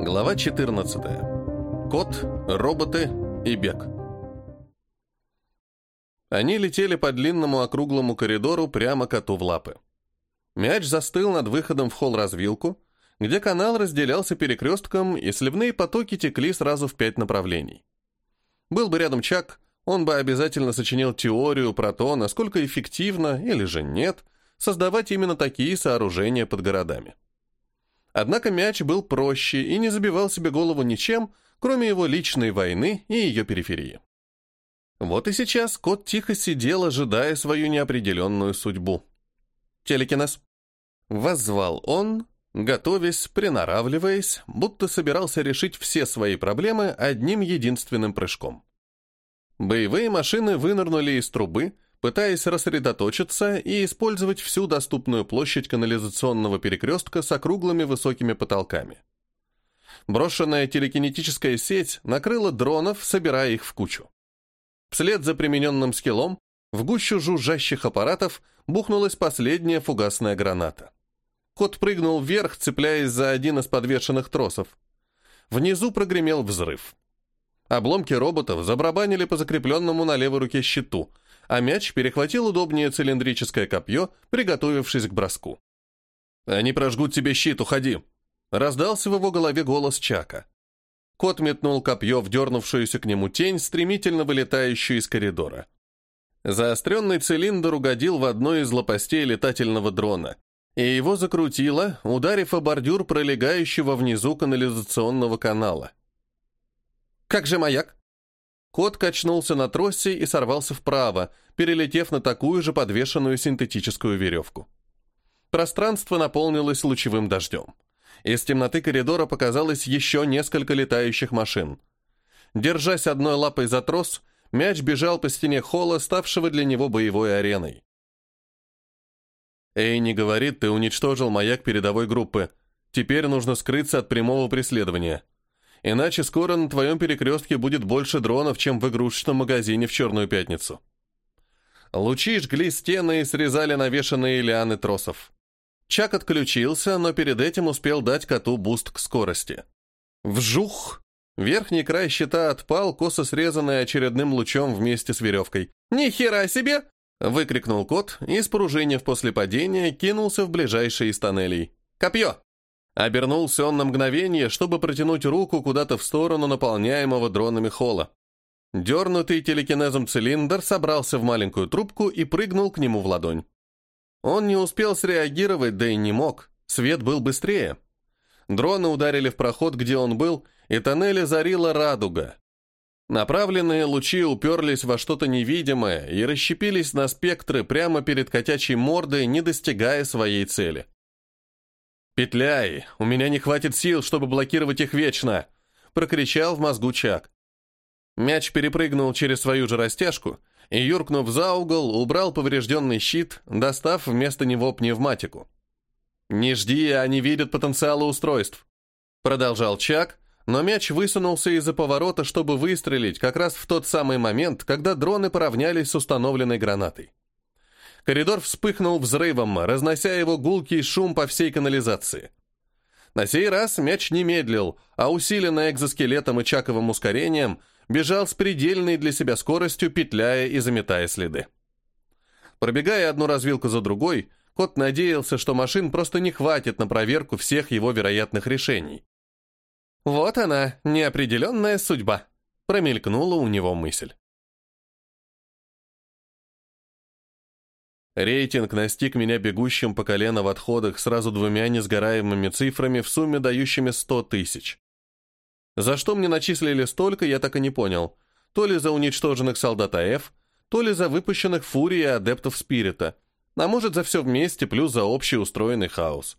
Глава 14. Кот, роботы и бег. Они летели по длинному округлому коридору прямо коту в лапы. Мяч застыл над выходом в холл-развилку, где канал разделялся перекрестком, и сливные потоки текли сразу в пять направлений. Был бы рядом Чак, он бы обязательно сочинил теорию про то, насколько эффективно, или же нет, создавать именно такие сооружения под городами. Однако мяч был проще и не забивал себе голову ничем, кроме его личной войны и ее периферии. Вот и сейчас кот тихо сидел, ожидая свою неопределенную судьбу. «Телекинез!» Воззвал он, готовясь, приноравливаясь, будто собирался решить все свои проблемы одним единственным прыжком. Боевые машины вынырнули из трубы, пытаясь рассредоточиться и использовать всю доступную площадь канализационного перекрестка с округлыми высокими потолками. Брошенная телекинетическая сеть накрыла дронов, собирая их в кучу. Вслед за примененным скиллом в гущу жужжащих аппаратов бухнулась последняя фугасная граната. Кот прыгнул вверх, цепляясь за один из подвешенных тросов. Внизу прогремел взрыв. Обломки роботов забрабанили по закрепленному на левой руке щиту, а мяч перехватил удобнее цилиндрическое копье, приготовившись к броску. «Они прожгут тебе щит, уходи!» Раздался в его голове голос Чака. Кот метнул копье в дернувшуюся к нему тень, стремительно вылетающую из коридора. Заостренный цилиндр угодил в одну из лопастей летательного дрона, и его закрутило, ударив о бордюр пролегающего внизу канализационного канала. «Как же маяк?» Кот качнулся на тросе и сорвался вправо, перелетев на такую же подвешенную синтетическую веревку. Пространство наполнилось лучевым дождем. Из темноты коридора показалось еще несколько летающих машин. Держась одной лапой за трос, мяч бежал по стене холла, ставшего для него боевой ареной. Эйни говорит, ты уничтожил маяк передовой группы. Теперь нужно скрыться от прямого преследования. Иначе скоро на твоем перекрестке будет больше дронов, чем в игрушечном магазине в Черную Пятницу. Лучи жгли стены и срезали навешанные лианы тросов. Чак отключился, но перед этим успел дать коту буст к скорости. Вжух! Верхний край щита отпал, косо срезанный очередным лучом вместе с веревкой. «Ни хера себе!» — выкрикнул кот и, спружинив после падения, кинулся в ближайший из тоннелей. «Копье!» Обернулся он на мгновение, чтобы протянуть руку куда-то в сторону наполняемого дронами холла. Дернутый телекинезом цилиндр собрался в маленькую трубку и прыгнул к нему в ладонь. Он не успел среагировать, да и не мог. Свет был быстрее. Дроны ударили в проход, где он был, и тоннель озарила радуга. Направленные лучи уперлись во что-то невидимое и расщепились на спектры прямо перед котячей мордой, не достигая своей цели. «Петляй! У меня не хватит сил, чтобы блокировать их вечно!» — прокричал в мозгу Чак. Мяч перепрыгнул через свою же растяжку и, юркнув за угол, убрал поврежденный щит, достав вместо него пневматику. «Не жди, они видят потенциалы устройств», — продолжал Чак, но мяч высунулся из-за поворота, чтобы выстрелить как раз в тот самый момент, когда дроны поравнялись с установленной гранатой. Коридор вспыхнул взрывом, разнося его гулкий шум по всей канализации. На сей раз мяч не медлил, а усиленный экзоскелетом и чаковым ускорением — бежал с предельной для себя скоростью, петляя и заметая следы. Пробегая одну развилку за другой, кот надеялся, что машин просто не хватит на проверку всех его вероятных решений. «Вот она, неопределенная судьба», — промелькнула у него мысль. Рейтинг настиг меня бегущим по колено в отходах сразу двумя несгораемыми цифрами в сумме дающими 100 тысяч. За что мне начислили столько, я так и не понял. То ли за уничтоженных солдат АФ, то ли за выпущенных фурии адептов спирита, а может за все вместе, плюс за общий устроенный хаос.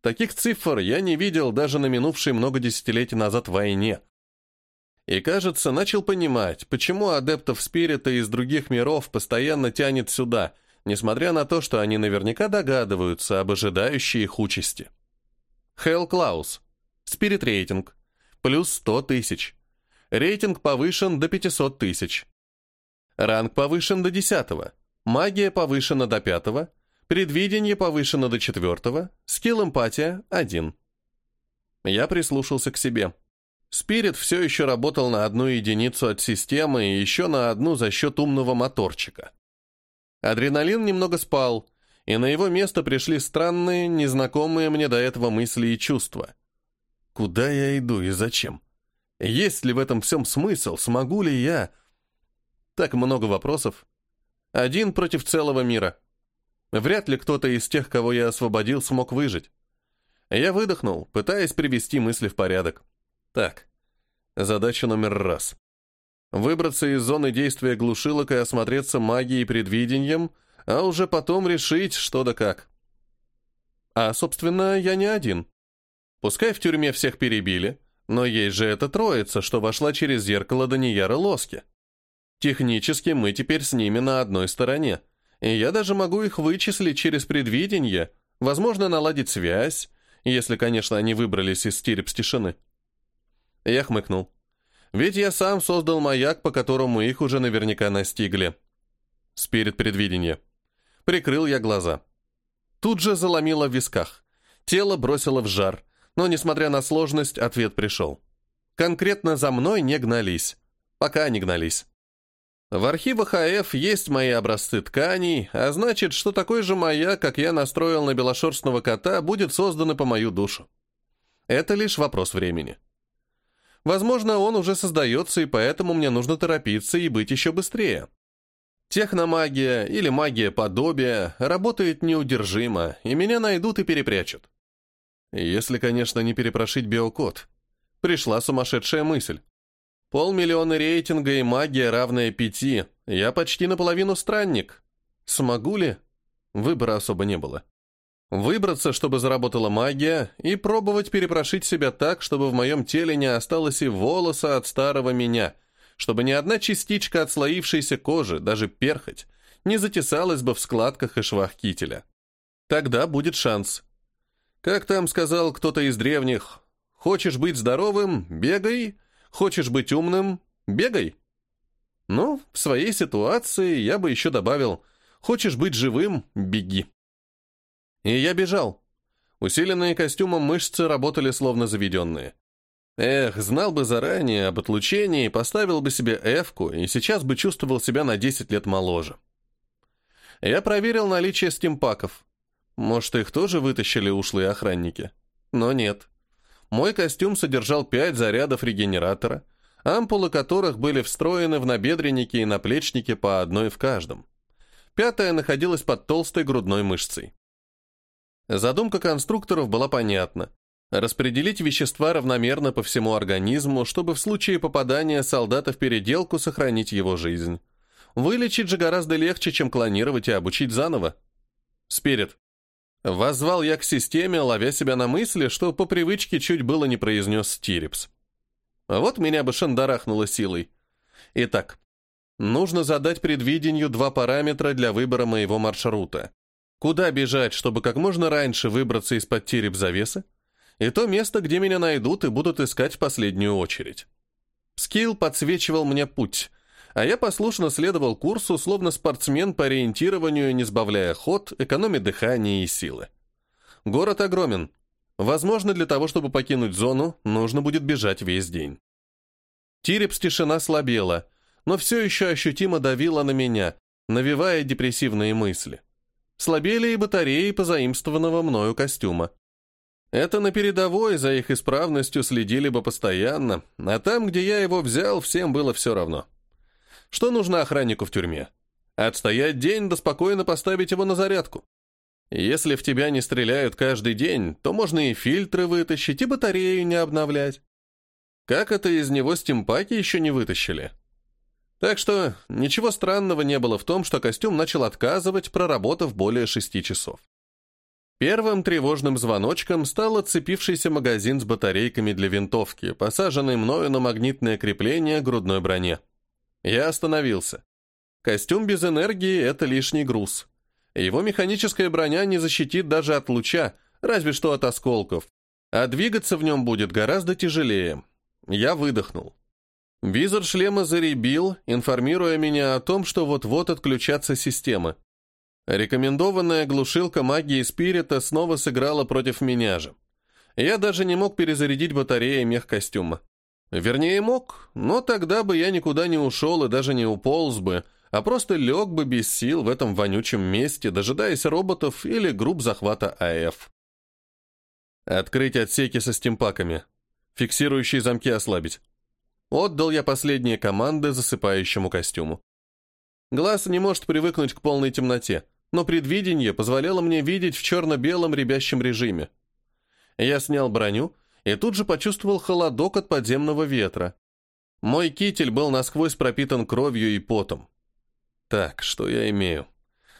Таких цифр я не видел даже на минувшей много десятилетий назад войне. И, кажется, начал понимать, почему адептов спирита из других миров постоянно тянет сюда, несмотря на то, что они наверняка догадываются об ожидающей их участи. Хелл Клаус. Спирит рейтинг плюс 100 тысяч. Рейтинг повышен до 500 тысяч. Ранг повышен до 10. Магия повышена до 5. Предвидение повышено до 4. Скилл эмпатия – 1. Я прислушался к себе. Спирит все еще работал на одну единицу от системы и еще на одну за счет умного моторчика. Адреналин немного спал, и на его место пришли странные, незнакомые мне до этого мысли и чувства. Куда я иду и зачем? Есть ли в этом всем смысл? Смогу ли я? Так много вопросов. Один против целого мира. Вряд ли кто-то из тех, кого я освободил, смог выжить. Я выдохнул, пытаясь привести мысли в порядок. Так, задача номер раз. Выбраться из зоны действия глушилок и осмотреться магией и предвидением, а уже потом решить, что да как. А, собственно, я не один. Пускай в тюрьме всех перебили, но есть же эта троица, что вошла через зеркало Данияра Лоски. Технически мы теперь с ними на одной стороне, и я даже могу их вычислить через предвидение, возможно, наладить связь, если, конечно, они выбрались из стирепс тишины. Я хмыкнул. Ведь я сам создал маяк, по которому их уже наверняка настигли. Спирит предвидения. Прикрыл я глаза. Тут же заломило в висках. Тело бросило в жар, но, несмотря на сложность, ответ пришел. Конкретно за мной не гнались. Пока не гнались. В архивах АФ есть мои образцы тканей, а значит, что такой же маяк, как я настроил на белошерстного кота, будет создан и по мою душу. Это лишь вопрос времени. Возможно, он уже создается, и поэтому мне нужно торопиться и быть еще быстрее. Техномагия или магия подобия работает неудержимо, и меня найдут и перепрячут. Если, конечно, не перепрошить биокод. Пришла сумасшедшая мысль. Полмиллиона рейтинга и магия, равная пяти. Я почти наполовину странник. Смогу ли? Выбора особо не было. Выбраться, чтобы заработала магия, и пробовать перепрошить себя так, чтобы в моем теле не осталось и волоса от старого меня, чтобы ни одна частичка отслоившейся кожи, даже перхоть, не затесалась бы в складках и швах кителя. Тогда будет шанс. Как там сказал кто-то из древних, «Хочешь быть здоровым? Бегай!» Хочешь быть умным? Бегай. Ну, в своей ситуации я бы еще добавил «Хочешь быть живым? Беги». И я бежал. Усиленные костюмом мышцы работали словно заведенные. Эх, знал бы заранее об отлучении, поставил бы себе эвку, и сейчас бы чувствовал себя на 10 лет моложе. Я проверил наличие стимпаков. Может, их тоже вытащили ушлые охранники? Но нет. Мой костюм содержал пять зарядов регенератора, ампулы которых были встроены в набедренники и наплечники по одной в каждом. Пятая находилась под толстой грудной мышцей. Задумка конструкторов была понятна. Распределить вещества равномерно по всему организму, чтобы в случае попадания солдата в переделку сохранить его жизнь. Вылечить же гораздо легче, чем клонировать и обучить заново. Спирит. Воззвал я к системе, ловя себя на мысли, что по привычке чуть было не произнес Стирипс. А вот меня бы шандарахнуло силой. Итак, нужно задать предвидению два параметра для выбора моего маршрута. Куда бежать, чтобы как можно раньше выбраться из-под Тирип-завесы? И то место, где меня найдут и будут искать в последнюю очередь. Скилл подсвечивал мне путь, а я послушно следовал курсу, словно спортсмен по ориентированию, не сбавляя ход, экономя дыхание и силы. Город огромен. Возможно, для того, чтобы покинуть зону, нужно будет бежать весь день. Тирепс тишина слабела, но все еще ощутимо давила на меня, навевая депрессивные мысли. Слабели и батареи позаимствованного мною костюма. Это на передовой за их исправностью следили бы постоянно, а там, где я его взял, всем было все равно. Что нужно охраннику в тюрьме? Отстоять день, да спокойно поставить его на зарядку. Если в тебя не стреляют каждый день, то можно и фильтры вытащить, и батарею не обновлять. Как это из него стимпаки еще не вытащили? Так что ничего странного не было в том, что костюм начал отказывать, проработав более шести часов. Первым тревожным звоночком стал отцепившийся магазин с батарейками для винтовки, посаженный мною на магнитное крепление грудной броне. Я остановился. Костюм без энергии — это лишний груз. Его механическая броня не защитит даже от луча, разве что от осколков. А двигаться в нем будет гораздо тяжелее. Я выдохнул. Визор шлема заребил, информируя меня о том, что вот-вот отключатся системы. Рекомендованная глушилка магии Спирита снова сыграла против меня же. Я даже не мог перезарядить батареи мех-костюма. Вернее, мог, но тогда бы я никуда не ушел и даже не уполз бы, а просто лег бы без сил в этом вонючем месте, дожидаясь роботов или групп захвата АФ. Открыть отсеки со стимпаками. Фиксирующие замки ослабить. Отдал я последние команды засыпающему костюму. Глаз не может привыкнуть к полной темноте, но предвидение позволяло мне видеть в черно-белом ребящем режиме. Я снял броню и тут же почувствовал холодок от подземного ветра. Мой китель был насквозь пропитан кровью и потом. Так, что я имею?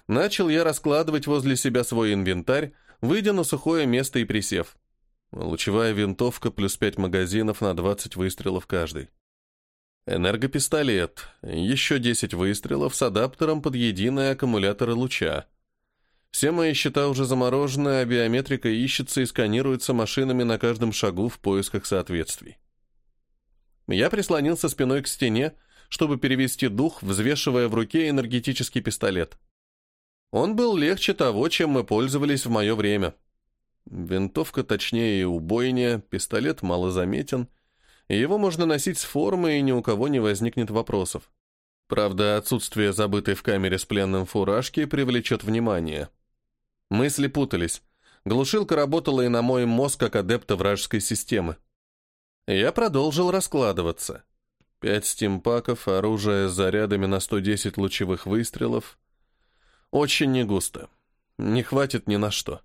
Начал я раскладывать возле себя свой инвентарь, выйдя на сухое место и присев. Лучевая винтовка плюс пять магазинов на 20 выстрелов каждый. Энергопистолет, еще 10 выстрелов с адаптером под единые аккумуляторы луча. Все мои счета уже заморожены, а биометрика ищется и сканируется машинами на каждом шагу в поисках соответствий. Я прислонился спиной к стене, чтобы перевести дух, взвешивая в руке энергетический пистолет. Он был легче того, чем мы пользовались в мое время. Винтовка точнее и убойнее, пистолет малозаметен, его можно носить с формы, и ни у кого не возникнет вопросов. Правда, отсутствие забытой в камере с пленным фуражки привлечет внимание. Мысли путались. Глушилка работала и на мой мозг как адепта вражеской системы. Я продолжил раскладываться. Пять стимпаков, оружие с зарядами на 110 лучевых выстрелов. Очень не густо. Не хватит ни на что.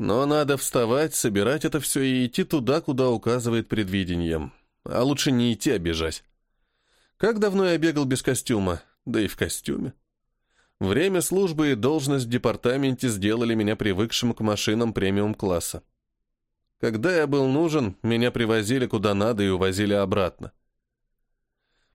Но надо вставать, собирать это все и идти туда, куда указывает предвидение. А лучше не идти, а бежать. Как давно я бегал без костюма, да и в костюме. Время службы и должность в департаменте сделали меня привыкшим к машинам премиум-класса. Когда я был нужен, меня привозили куда надо и увозили обратно.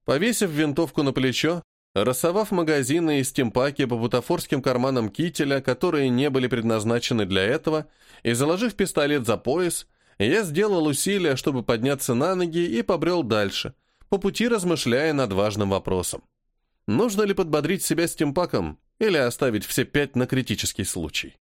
Повесив винтовку на плечо, рассовав магазины и стимпаки по бутафорским карманам кителя, которые не были предназначены для этого, и заложив пистолет за пояс, я сделал усилия, чтобы подняться на ноги и побрел дальше, по пути размышляя над важным вопросом. Нужно ли подбодрить себя стимпаком или оставить все пять на критический случай?